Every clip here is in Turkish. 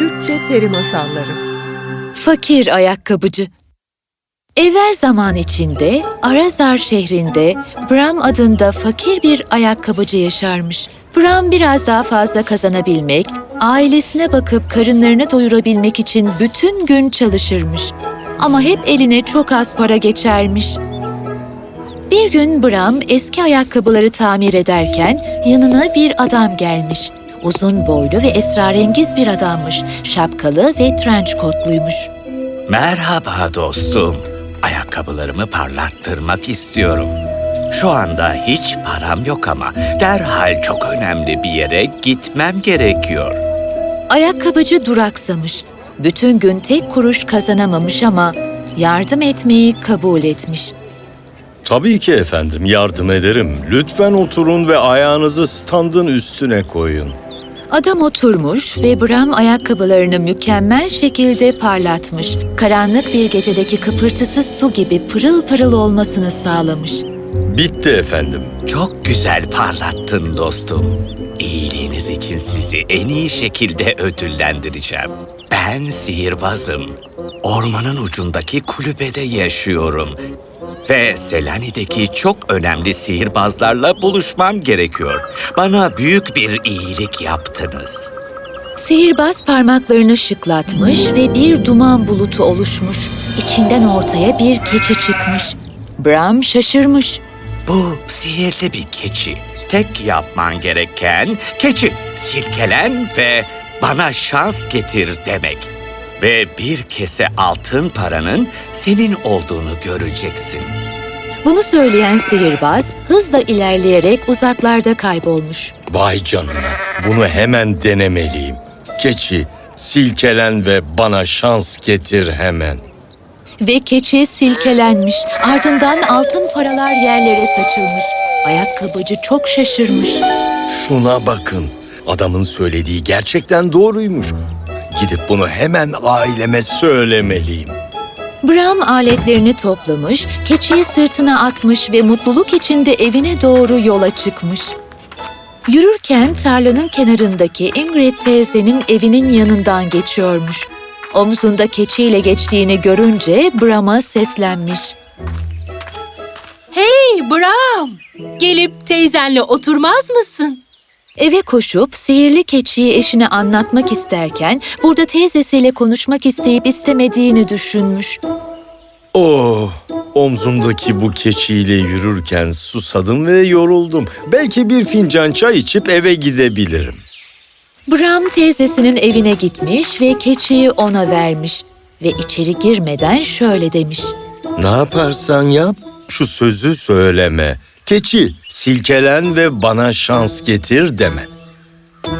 Türkçe Peri Masalları Fakir ayakkabıcı. Evvel zaman içinde Arazar şehrinde Bram adında fakir bir ayakkabıcı yaşarmış. Bram biraz daha fazla kazanabilmek, ailesine bakıp karınlarını doyurabilmek için bütün gün çalışırmış. Ama hep eline çok az para geçermiş. Bir gün Bram eski ayakkabıları tamir ederken yanına bir adam gelmiş. Uzun boylu ve esrarengiz bir adammış. Şapkalı ve trench kotluymuş. Merhaba dostum. Ayakkabılarımı parlattırmak istiyorum. Şu anda hiç param yok ama derhal çok önemli bir yere gitmem gerekiyor. Ayakkabıcı duraksamış. Bütün gün tek kuruş kazanamamış ama yardım etmeyi kabul etmiş. Tabii ki efendim, yardım ederim. Lütfen oturun ve ayağınızı standın üstüne koyun. Adam oturmuş ve Bram ayakkabılarını mükemmel şekilde parlatmış. Karanlık bir gecedeki kıpırtısız su gibi pırıl pırıl olmasını sağlamış. Bitti efendim. Çok güzel parlattın dostum. İyiliğiniz için sizi en iyi şekilde ödüllendireceğim. Ben sihirbazım. Ormanın ucundaki kulübede yaşıyorum. Ve Selanik'teki çok önemli sihirbazlarla buluşmam gerekiyor. Bana büyük bir iyilik yaptınız. Sihirbaz parmaklarını şıklatmış ve bir duman bulutu oluşmuş. İçinden ortaya bir keçi çıkmış. Bram şaşırmış. Bu sihirli bir keçi. Tek yapman gereken keçi silkelen ve bana şans getir demek. Ve bir kese altın paranın senin olduğunu göreceksin. Bunu söyleyen sihirbaz hızla ilerleyerek uzaklarda kaybolmuş. Vay canına, bunu hemen denemeliyim. Keçi, silkelen ve bana şans getir hemen. Ve keçi silkelenmiş. Ardından altın paralar yerlere saçılmış. Ayakkabıcı çok şaşırmış. Şuna bakın, adamın söylediği gerçekten doğruymuş. Gidip bunu hemen aileme söylemeliyim. Bram aletlerini toplamış, keçiyi sırtına atmış ve mutluluk içinde evine doğru yola çıkmış. Yürürken tarlanın kenarındaki Ingrid teyzenin evinin yanından geçiyormuş. Omzunda keçiyle geçtiğini görünce Bram'a seslenmiş. Hey Bram! Gelip teyzenle oturmaz mısın? Eve koşup sihirli keçiyi eşine anlatmak isterken burada teyzesiyle konuşmak isteyip istemediğini düşünmüş. Oh, omzumdaki bu keçiyle yürürken susadım ve yoruldum. Belki bir fincan çay içip eve gidebilirim. Bram teyzesinin evine gitmiş ve keçiyi ona vermiş ve içeri girmeden şöyle demiş. Ne yaparsan yap, şu sözü söyleme. Keçi, silkelen ve bana şans getir deme.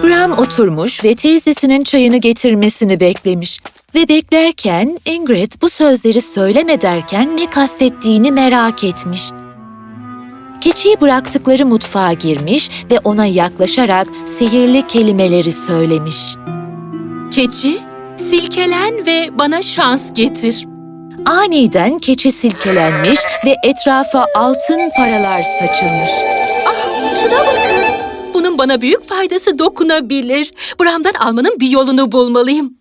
Bram oturmuş ve teyzesinin çayını getirmesini beklemiş. Ve beklerken Ingrid bu sözleri söyleme derken ne kastettiğini merak etmiş. Keçiyi bıraktıkları mutfağa girmiş ve ona yaklaşarak sihirli kelimeleri söylemiş. Keçi, silkelen ve bana şans getir. Aniden keçi silkelenmiş ve etrafa altın paralar saçılmış. Ah, şuna bakın. Bunun bana büyük faydası dokunabilir. Bram'dan almanın bir yolunu bulmalıyım.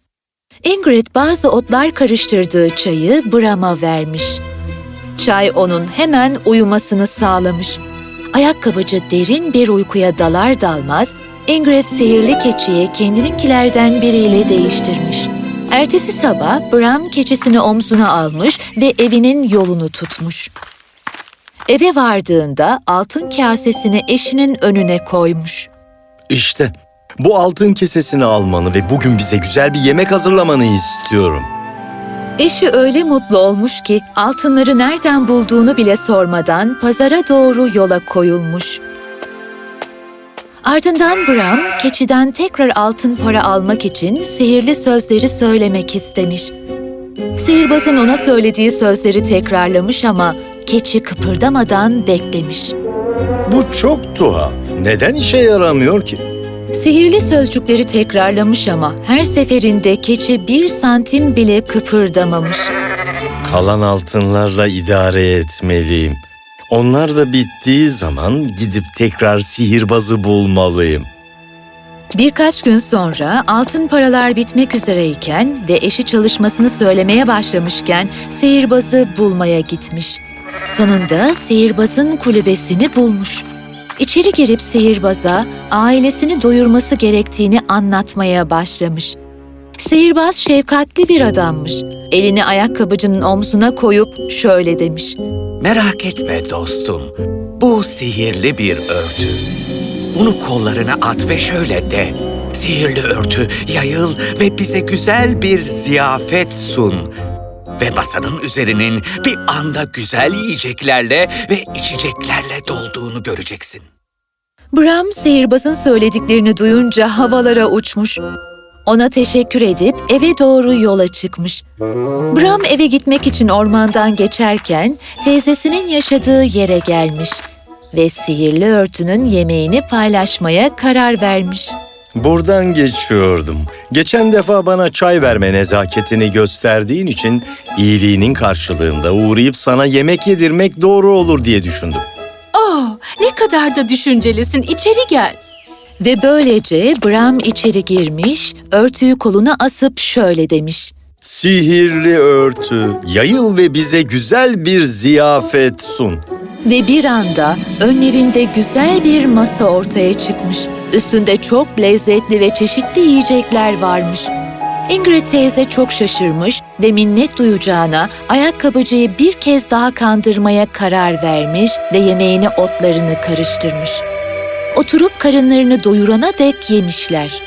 Ingrid bazı otlar karıştırdığı çayı Bram'a vermiş. Çay onun hemen uyumasını sağlamış. Ayakkabıcı derin bir uykuya dalar dalmaz, Ingrid sihirli keçiyi kendininkilerden biriyle değiştirmiş. Ertesi sabah Bram keçisini omzuna almış ve evinin yolunu tutmuş. Eve vardığında altın kasesini eşinin önüne koymuş. İşte bu altın kesesini almanı ve bugün bize güzel bir yemek hazırlamanı istiyorum. Eşi öyle mutlu olmuş ki altınları nereden bulduğunu bile sormadan pazara doğru yola koyulmuş. Ardından Bram keçiden tekrar altın para almak için sihirli sözleri söylemek istemiş. Sihirbazın ona söylediği sözleri tekrarlamış ama keçi kıpırdamadan beklemiş. Bu çok tuhaf. Neden işe yaramıyor ki? Sihirli sözcükleri tekrarlamış ama her seferinde keçi bir santim bile kıpırdamamış. Kalan altınlarla idare etmeliyim. Onlar da bittiği zaman gidip tekrar sihirbazı bulmalıyım. Birkaç gün sonra altın paralar bitmek üzereyken ve eşi çalışmasını söylemeye başlamışken sihirbazı bulmaya gitmiş. Sonunda sihirbazın kulübesini bulmuş. İçeri girip sihirbaza ailesini doyurması gerektiğini anlatmaya başlamış. Sihirbaz şefkatli bir adammış. Elini ayakkabıcının omzuna koyup şöyle demiş. Merak etme dostum. Bu sihirli bir örtü. Bunu kollarına at ve şöyle de. Sihirli örtü yayıl ve bize güzel bir ziyafet sun. Ve masanın üzerinin bir anda güzel yiyeceklerle ve içeceklerle dolduğunu göreceksin. Bram sihirbazın söylediklerini duyunca havalara uçmuş. Ona teşekkür edip eve doğru yola çıkmış. Bram eve gitmek için ormandan geçerken teyzesinin yaşadığı yere gelmiş ve sihirli örtünün yemeğini paylaşmaya karar vermiş. Buradan geçiyordum. Geçen defa bana çay verme nezaketini gösterdiğin için iyiliğinin karşılığında uğrayıp sana yemek yedirmek doğru olur diye düşündüm. Oh, ne kadar da düşüncelisin. İçeri gel. Ve böylece Bram içeri girmiş, örtüyü koluna asıp şöyle demiş. Sihirli örtü, yayıl ve bize güzel bir ziyafet sun. Ve bir anda önlerinde güzel bir masa ortaya çıkmış. Üstünde çok lezzetli ve çeşitli yiyecekler varmış. Ingrid teyze çok şaşırmış ve minnet duyacağına ayakkabıcıyı bir kez daha kandırmaya karar vermiş ve yemeğine otlarını karıştırmış. Oturup karınlarını doyurana dek yemişler.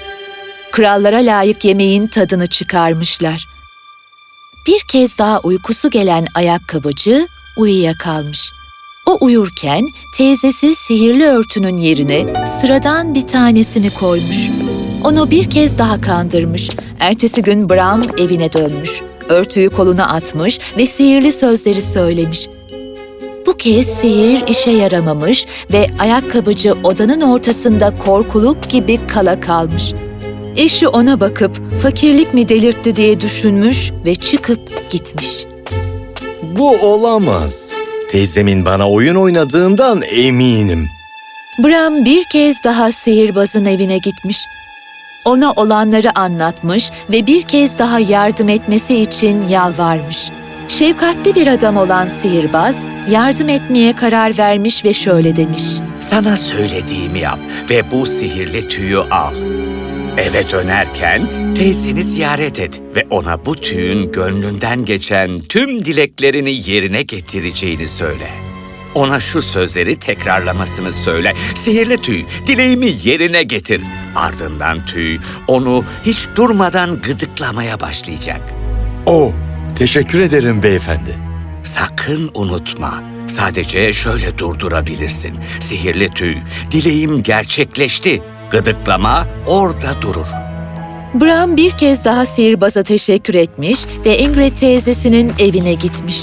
Krallara layık yemeğin tadını çıkarmışlar. Bir kez daha uykusu gelen ayakkabıcı uyuyakalmış. O uyurken teyzesi sihirli örtünün yerine sıradan bir tanesini koymuş. Onu bir kez daha kandırmış. Ertesi gün Bram evine dönmüş. Örtüyü koluna atmış ve sihirli sözleri söylemiş. Kez sihir işe yaramamış ve ayakkabıcı odanın ortasında korkuluk gibi kala kalmış. Eşi ona bakıp fakirlik mi delirtti diye düşünmüş ve çıkıp gitmiş. Bu olamaz. Teyzemin bana oyun oynadığından eminim. Bram bir kez daha sihirbazın evine gitmiş. Ona olanları anlatmış ve bir kez daha yardım etmesi için yalvarmış. Şefkatli bir adam olan sihirbaz yardım etmeye karar vermiş ve şöyle demiş. Sana söylediğimi yap ve bu sihirli tüyü al. Eve dönerken teyzeni ziyaret et ve ona bu tüyün gönlünden geçen tüm dileklerini yerine getireceğini söyle. Ona şu sözleri tekrarlamasını söyle. Sihirli tüy, dileğimi yerine getir. Ardından tüy onu hiç durmadan gıdıklamaya başlayacak. Oh, teşekkür ederim beyefendi. Sakın unutma. Sadece şöyle durdurabilirsin. Sihirli tüy, dileğim gerçekleşti. Gıdıklama orada durur. Bram bir kez daha sihirbaza teşekkür etmiş ve Ingrid teyzesinin evine gitmiş.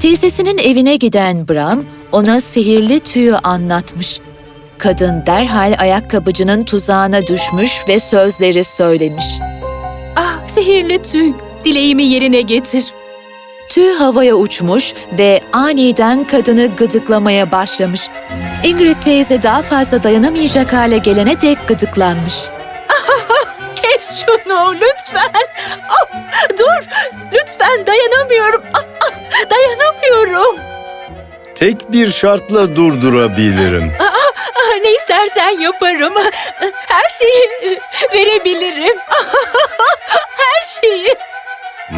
Teyzesinin evine giden Bram ona sihirli tüyü anlatmış. Kadın derhal ayakkabıcının tuzağına düşmüş ve sözleri söylemiş. Ah, sihirli tüy. Dileğimi yerine getir. Tüy havaya uçmuş ve aniden kadını gıdıklamaya başlamış. Ingrid teyze daha fazla dayanamayacak hale gelene dek gıdıklanmış. Kes şunu lütfen. Ah, dur. Lütfen dayanamıyorum. Ah, ah, dayanamıyorum. Tek bir şartla durdurabilirim. Ah, ne istersen yaparım. Her şeyi verebilirim. Her şeyi.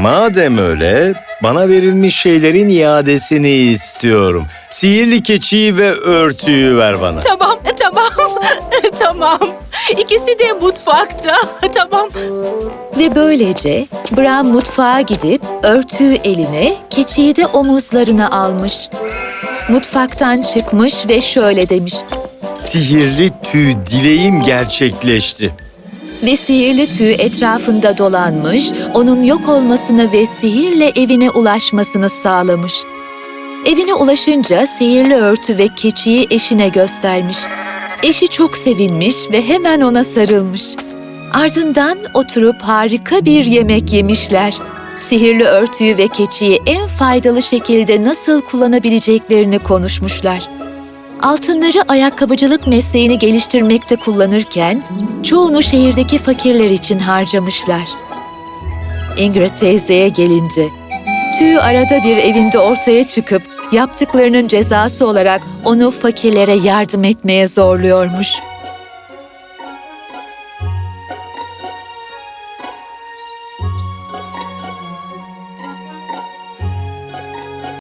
Madem öyle, bana verilmiş şeylerin iadesini istiyorum. Sihirli keçiyi ve örtüyü ver bana. Tamam, tamam, tamam. İkisi de mutfakta. Tamam. Ve böylece Bram mutfağa gidip örtüyü eline, keçiyi de omuzlarına almış. Mutfaktan çıkmış ve şöyle demiş. Sihirli tüy dileğim gerçekleşti. Ve sihirli tüy etrafında dolanmış, onun yok olmasını ve sihirle evine ulaşmasını sağlamış. Evine ulaşınca sihirli örtü ve keçiyi eşine göstermiş. Eşi çok sevinmiş ve hemen ona sarılmış. Ardından oturup harika bir yemek yemişler. Sihirli örtüyü ve keçiyi en faydalı şekilde nasıl kullanabileceklerini konuşmuşlar. Altınları ayakkabıcılık mesleğini geliştirmekte kullanırken çoğunu şehirdeki fakirler için harcamışlar. Ingrid teyzeye gelince, tüy arada bir evinde ortaya çıkıp yaptıklarının cezası olarak onu fakirlere yardım etmeye zorluyormuş.